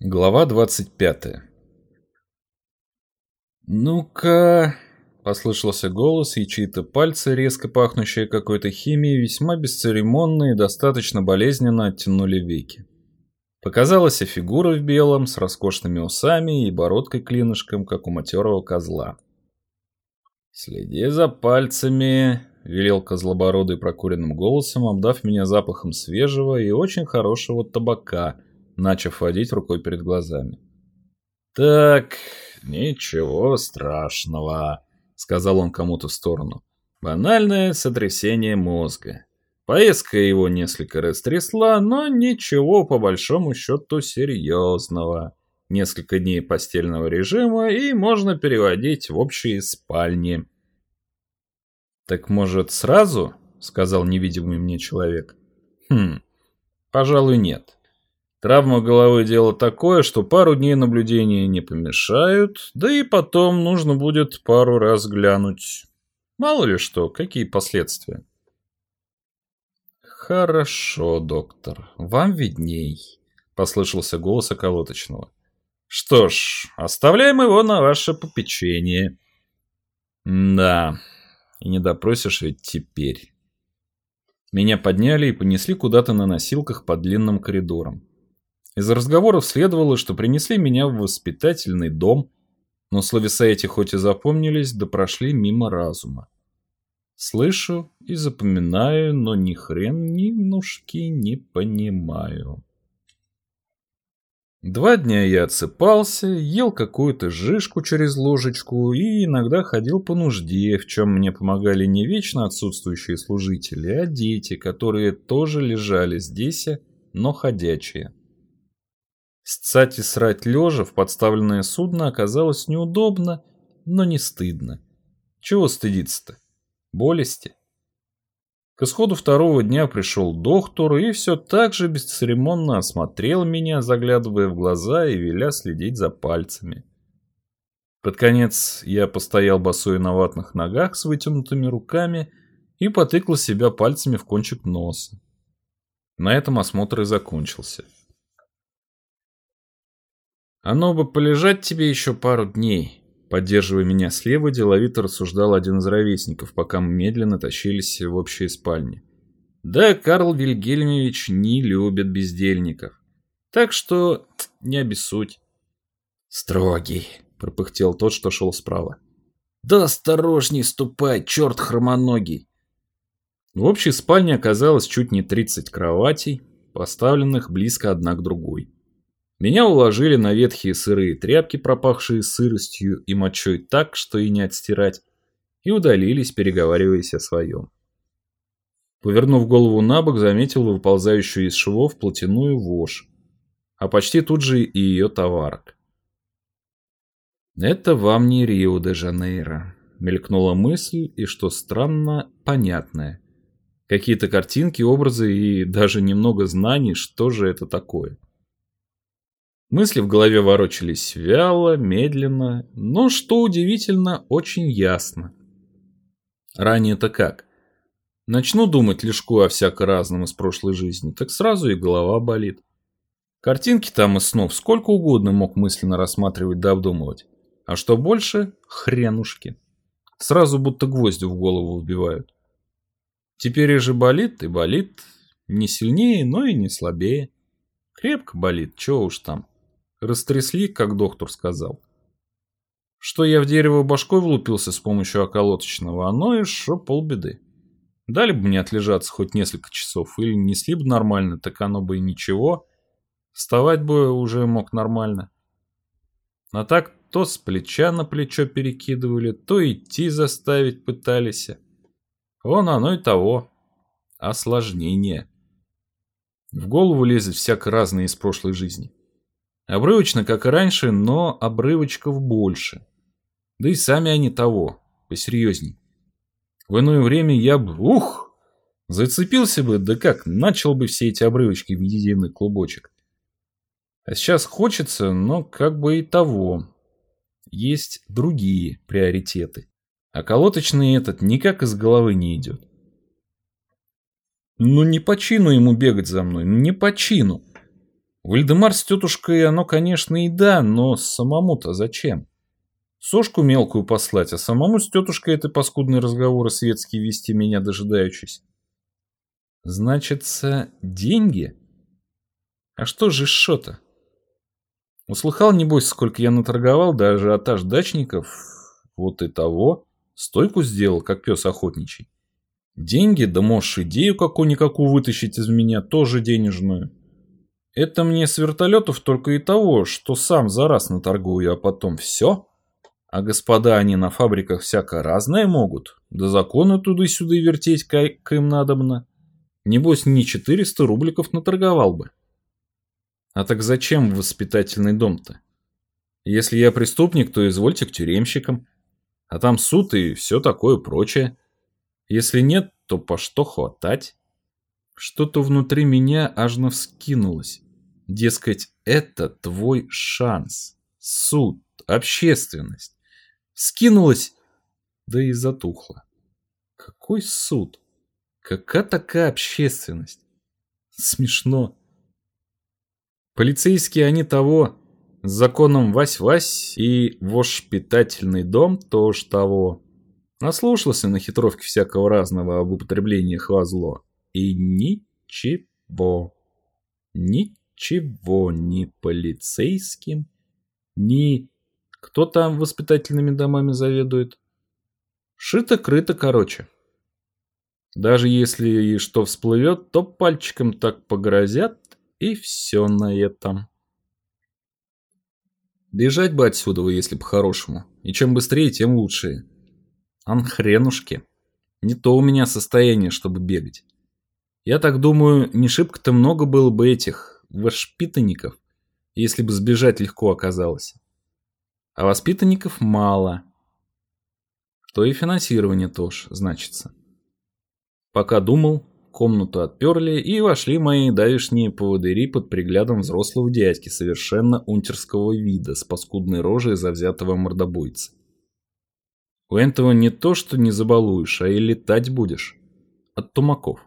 Глава 25 «Ну-ка...» — послышался голос, и чьи-то пальцы, резко пахнущие какой-то химией, весьма бесцеремонно и достаточно болезненно оттянули веки. Показалась и фигура в белом, с роскошными усами и бородкой-клинышком, как у матерого козла. «Следи за пальцами», — велел козлобородый прокуренным голосом, обдав меня запахом свежего и очень хорошего табака — начав водить рукой перед глазами. «Так, ничего страшного», — сказал он кому-то в сторону. «Банальное сотрясение мозга. Поездка его несколько растрясла, но ничего по большому счету серьезного. Несколько дней постельного режима, и можно переводить в общие спальни». «Так, может, сразу?» — сказал невидимый мне человек. «Хм, пожалуй, нет. Травма головы дело такое, что пару дней наблюдения не помешают, да и потом нужно будет пару раз глянуть. Мало ли что, какие последствия. Хорошо, доктор, вам видней, послышался голос околоточного. Что ж, оставляем его на ваше попечение. Да, и не допросишь ведь теперь. Меня подняли и понесли куда-то на носилках по длинным коридорам. Из разговоров следовало, что принесли меня в воспитательный дом, но словеса эти хоть и запомнились, да прошли мимо разума. Слышу и запоминаю, но ни хрен ни нушки не понимаю. Два дня я отсыпался, ел какую-то жишку через ложечку и иногда ходил по нужде, в чем мне помогали не вечно отсутствующие служители, а дети, которые тоже лежали здесь, но ходячие. Сцать и срать лежа в подставленное судно оказалось неудобно, но не стыдно. Чего стыдиться-то? Болести? К исходу второго дня пришел доктор и все так же бесцеремонно осмотрел меня, заглядывая в глаза и веля следить за пальцами. Под конец я постоял босой на ватных ногах с вытянутыми руками и потыкал себя пальцами в кончик носа. На этом осмотр и закончился. Оно бы полежать тебе еще пару дней. Поддерживая меня слева, деловито рассуждал один из ровесников, пока мы медленно тащились в общие спальни. Да, Карл Вильгельмович не любит бездельников. Так что не обессудь. Строгий, пропыхтел тот, что шел справа. Да осторожней ступай, черт хромоногий. В общей спальне оказалось чуть не 30 кроватей, поставленных близко одна к другой. Меня уложили на ветхие сырые тряпки, пропахшие сыростью и мочой так, что и не отстирать, и удалились, переговариваясь о своем. Повернув голову на бок, заметил выползающую из швов плотяную вошь, а почти тут же и ее товарок. «Это вам не Рио-де-Жанейро», — мелькнула мысль, и, что странно, понятная. Какие-то картинки, образы и даже немного знаний, что же это такое. Мысли в голове ворочались вяло, медленно, но, что удивительно, очень ясно. Ранее-то как? Начну думать лишку о всяко-разном из прошлой жизни, так сразу и голова болит. Картинки там и снов сколько угодно мог мысленно рассматривать да обдумывать. А что больше – хренушки. Сразу будто гвозди в голову вбивают. Теперь же болит и болит. Не сильнее, но и не слабее. Крепко болит, чего уж там. Растрясли, как доктор сказал. Что я в дерево башкой влупился с помощью околоточного, оно шо полбеды. Дали бы мне отлежаться хоть несколько часов, или несли бы нормально, так оно бы и ничего. Вставать бы уже мог нормально. А так то с плеча на плечо перекидывали, то идти заставить пытались. Вон оно и того. Осложнение. В голову лезет всяко разное из прошлой жизни. Обрывочно, как и раньше, но обрывочков больше. Да и сами они того, посерьезней. В иное время я бы, ух, зацепился бы, да как, начал бы все эти обрывочки в единый клубочек. А сейчас хочется, но как бы и того. Есть другие приоритеты. А колоточный этот никак из головы не идет. Ну не по чину ему бегать за мной, не по чину. Вальдемар с тетушкой оно, конечно, и да, но самому-то зачем? Сошку мелкую послать, а самому с тетушкой этой паскудные разговоры светские вести меня дожидаючись. Значится, деньги? А что же шо-то? Услыхал, небось, сколько я наторговал, даже ажиотаж дачников, вот и того, стойку сделал, как пес охотничий. Деньги, да можешь идею какую-никакую вытащить из меня, тоже денежную. Это мне с вертолетов только и того, что сам за раз наторгую, а потом все. А господа они на фабриках всяко разное могут, да законы туда-сюда вертеть, как им надобно. Небось, не 400 рубликов наторговал бы. А так зачем воспитательный дом-то? Если я преступник, то извольте к тюремщикам. А там суд и все такое прочее. Если нет, то по что хватать? Что-то внутри меня аж вскинулось. Дескать, это твой шанс. Суд, общественность. Скинулась, да и затухла. Какой суд? Какая такая общественность? Смешно. Полицейские они того, с законом Вась-Вась и воспитательный дом тоже того. Наслушался на хитровке всякого разного об употреблении хвазло. И ничего. Ничего ни полицейским, ни... Кто там воспитательными домами заведует? Шито-крыто, короче. Даже если и что всплывет, то пальчиком так погрозят, и все на этом. Бежать бы отсюда, если бы хорошему. И чем быстрее, тем лучше. Анхренушки. Не то у меня состояние, чтобы бегать. Я так думаю, не шибко-то много было бы этих воспитанников, если бы сбежать легко оказалось. А воспитанников мало. То и финансирование тоже, значится. Пока думал, комнату отперли и вошли мои давишние поводыри под приглядом взрослого дядьки совершенно унтерского вида с паскудной рожей завзятого мордобойца. У этого не то, что не забалуешь, а и летать будешь. От тумаков.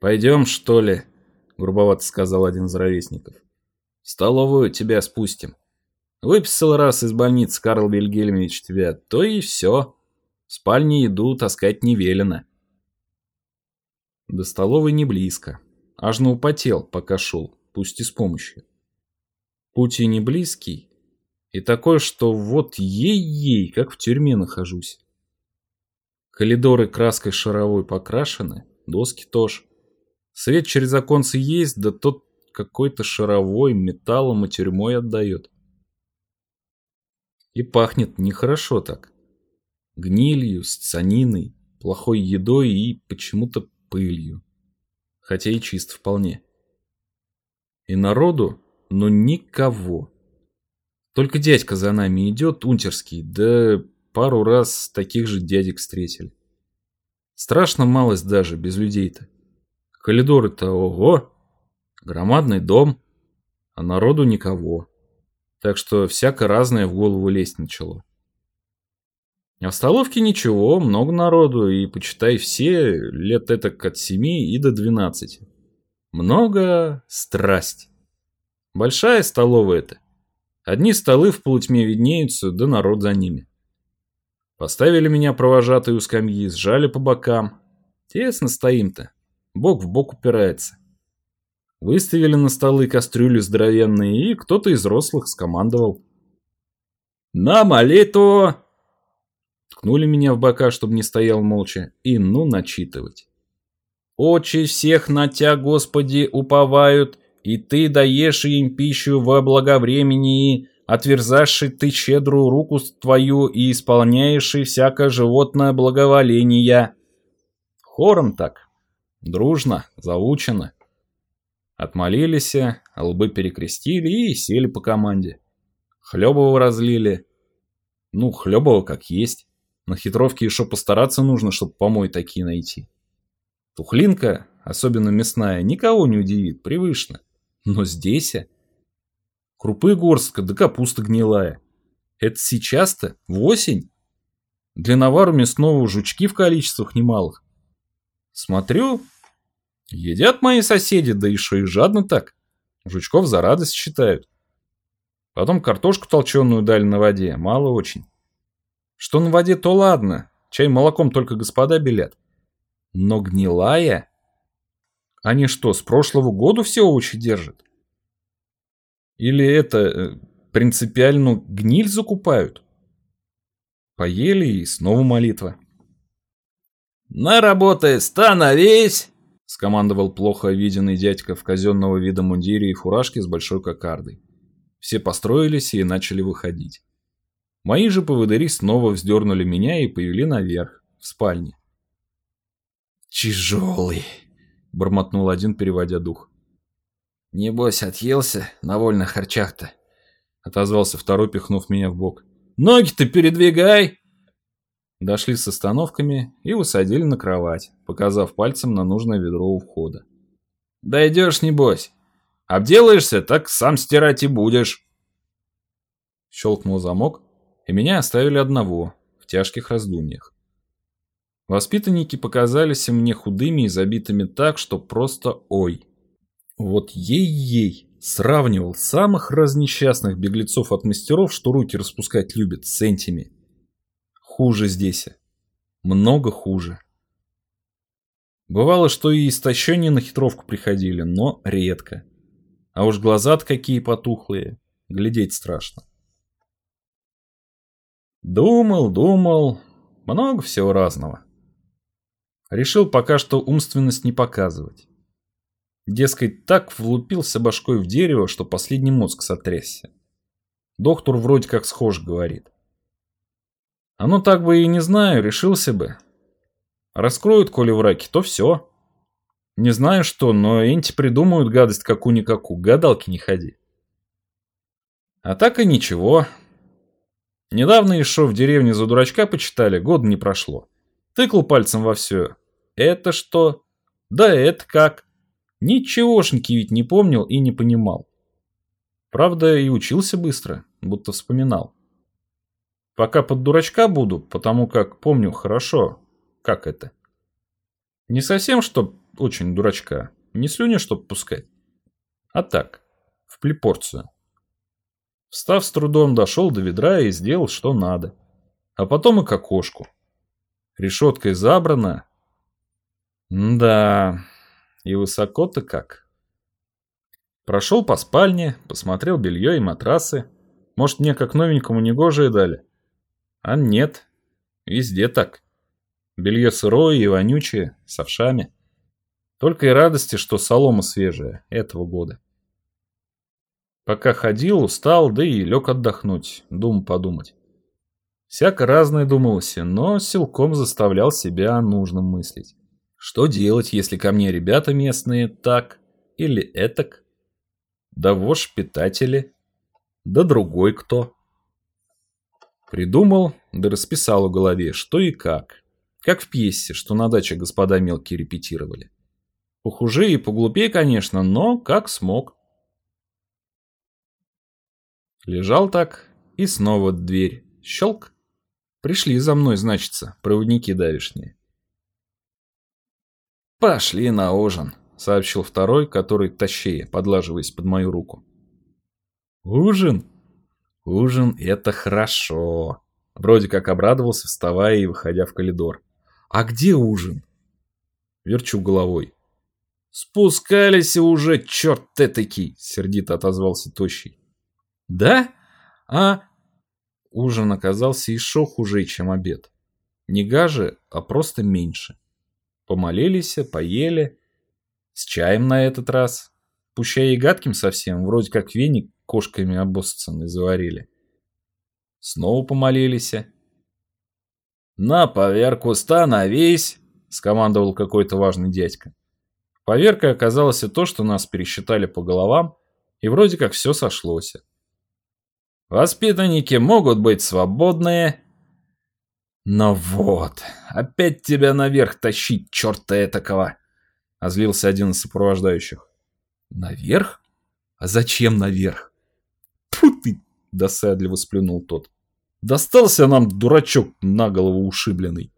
«Пойдем, что ли?» — грубовато сказал один из ровесников. «В столовую тебя спустим. Выписал раз из больницы Карл Вильгельмович тебя, то и все. В спальне еду таскать не велено». До столовой не близко. Аж на употел, пока шел, пусть и с помощью. Путь и не близкий, и такое, что вот ей-ей, как в тюрьме нахожусь. Коридоры краской шаровой покрашены, доски тоже. Свет через оконцы есть, да тот какой-то шаровой металлом и тюрьмой отдает. И пахнет нехорошо так. Гнилью, сцианиной, плохой едой и почему-то пылью. Хотя и чист вполне. И народу, но никого. Только дядька за нами идет, унтерский, да пару раз таких же дядек встретили. Страшно малость даже, без людей-то. Коридоры-то ого! Громадный дом, а народу никого. Так что всяко разное в голову лезть начало. А в столовке ничего, много народу, и, почитай, все лет это от семи и до двенадцати. Много страсть. Большая столовая это. Одни столы в полутьме виднеются, да народ за ними. Поставили меня провожатые у скамьи, сжали по бокам. Тесно стоим-то, бок в бок упирается. Выставили на столы кастрюли здоровенные, и кто-то из взрослых скомандовал. «На молитву!» Ткнули меня в бока, чтобы не стоял молча, и ну начитывать. «Очи всех на Тя, Господи, уповают, и Ты даешь им пищу во благовремении, отверзаши Ты щедрую руку Твою и исполняешь всякое животное благоволение». Хором так, дружно, заучено. Отмолились, лбы перекрестили и сели по команде. Хлебово разлили. Ну, хлебово как есть. На хитровке еще постараться нужно, чтобы помой такие найти. Тухлинка, особенно мясная, никого не удивит, привычно. Но здесь... А, крупы горстка, да капуста гнилая. Это сейчас-то? В осень? Для навару мясного жучки в количествах немалых. Смотрю, едят мои соседи, да еще и жадно так. Жучков за радость считают. Потом картошку толченую дали на воде, мало очень. Что на воде, то ладно, чай молоком только господа белят. Но гнилая? Они что, с прошлого года все овощи держат? Или это э, принципиально гниль закупают? Поели и снова молитва. «На работе становись!» — скомандовал плохо виденный дядька в казенного вида мундире и фуражке с большой кокардой. Все построились и начали выходить. Мои же поводыри снова вздернули меня и повели наверх, в спальне. «Тяжелый!» — бормотнул один, переводя дух. «Небось, отъелся на вольных харчах-то?» — отозвался второй, пихнув меня в бок. «Ноги-то передвигай!» Дошли с остановками и усадили на кровать, показав пальцем на нужное ведро у входа. «Дойдешь, небось. Обделаешься, так сам стирать и будешь». Щелкнул замок, и меня оставили одного, в тяжких раздумьях. Воспитанники показались мне худыми и забитыми так, что просто ой. Вот ей-ей, сравнивал самых разнесчастных беглецов от мастеров, что руки распускать любят, с энтими. Хуже здесь. Много хуже. Бывало, что и истощения на хитровку приходили, но редко. А уж глаза-то какие потухлые, глядеть страшно. Думал, думал, много всего разного. Решил пока что умственность не показывать. Дескать, так влупился башкой в дерево, что последний мозг сотрясся. Доктор вроде как схож говорит. А ну так бы и не знаю, решился бы. Раскроют, коли враки, то все. Не знаю что, но энти придумают гадость какую-никакую, гадалки не ходи. А так и ничего. Недавно еще в деревне за дурачка почитали, год не прошло. Тыкал пальцем во все. Это что? Да это как? Ничегошеньки ведь не помнил и не понимал. Правда, и учился быстро, будто вспоминал. Пока под дурачка буду, потому как помню хорошо, как это. Не совсем, чтоб очень дурачка, не слюни, чтоб пускать. А так, в плепорцию. Встав с трудом, дошел до ведра и сделал, что надо. А потом и к окошку. Решеткой забрано. да, и высоко-то как. Прошел по спальне, посмотрел белье и матрасы. Может, мне как новенькому негожие дали? А нет, везде так. Белье сырое и вонючее, с овшами. Только и радости, что солома свежая, этого года. Пока ходил, устал, да и лег отдохнуть, дум подумать. Всяко разное думалось, но силком заставлял себя нужным мыслить. Что делать, если ко мне ребята местные так или этак? Да вож питатели, да другой кто. Придумал, да расписал в голове, что и как. Как в пьесе, что на даче господа мелкие репетировали. Похуже и поглупее, конечно, но как смог. Лежал так, и снова дверь. Щелк. Пришли за мной, значится, проводники давишние. «Пошли на ужин», — сообщил второй, который тащее, подлаживаясь под мою руку. «Ужин?» Ужин — это хорошо. Вроде как обрадовался, вставая и выходя в коридор. А где ужин? Верчу головой. Спускались уже, черт этакий, сердито отозвался Тощий. Да? А... Ужин оказался еще хуже, чем обед. Не гаже, а просто меньше. Помолились, поели. С чаем на этот раз. Пущай и гадким совсем, вроде как веник кошками обоссанный заварили. Снова помолились. «На поверку становись!» — скомандовал какой-то важный дядька. Поверкой оказалось и то, что нас пересчитали по головам, и вроде как все сошлось. «Воспитанники могут быть свободные». «Но вот, опять тебя наверх тащить, черта этакого!» — озлился один из сопровождающих. «Наверх? А зачем наверх?» Тьфу ты! Досадливо сплюнул тот. Достался нам дурачок на голову ушибленный.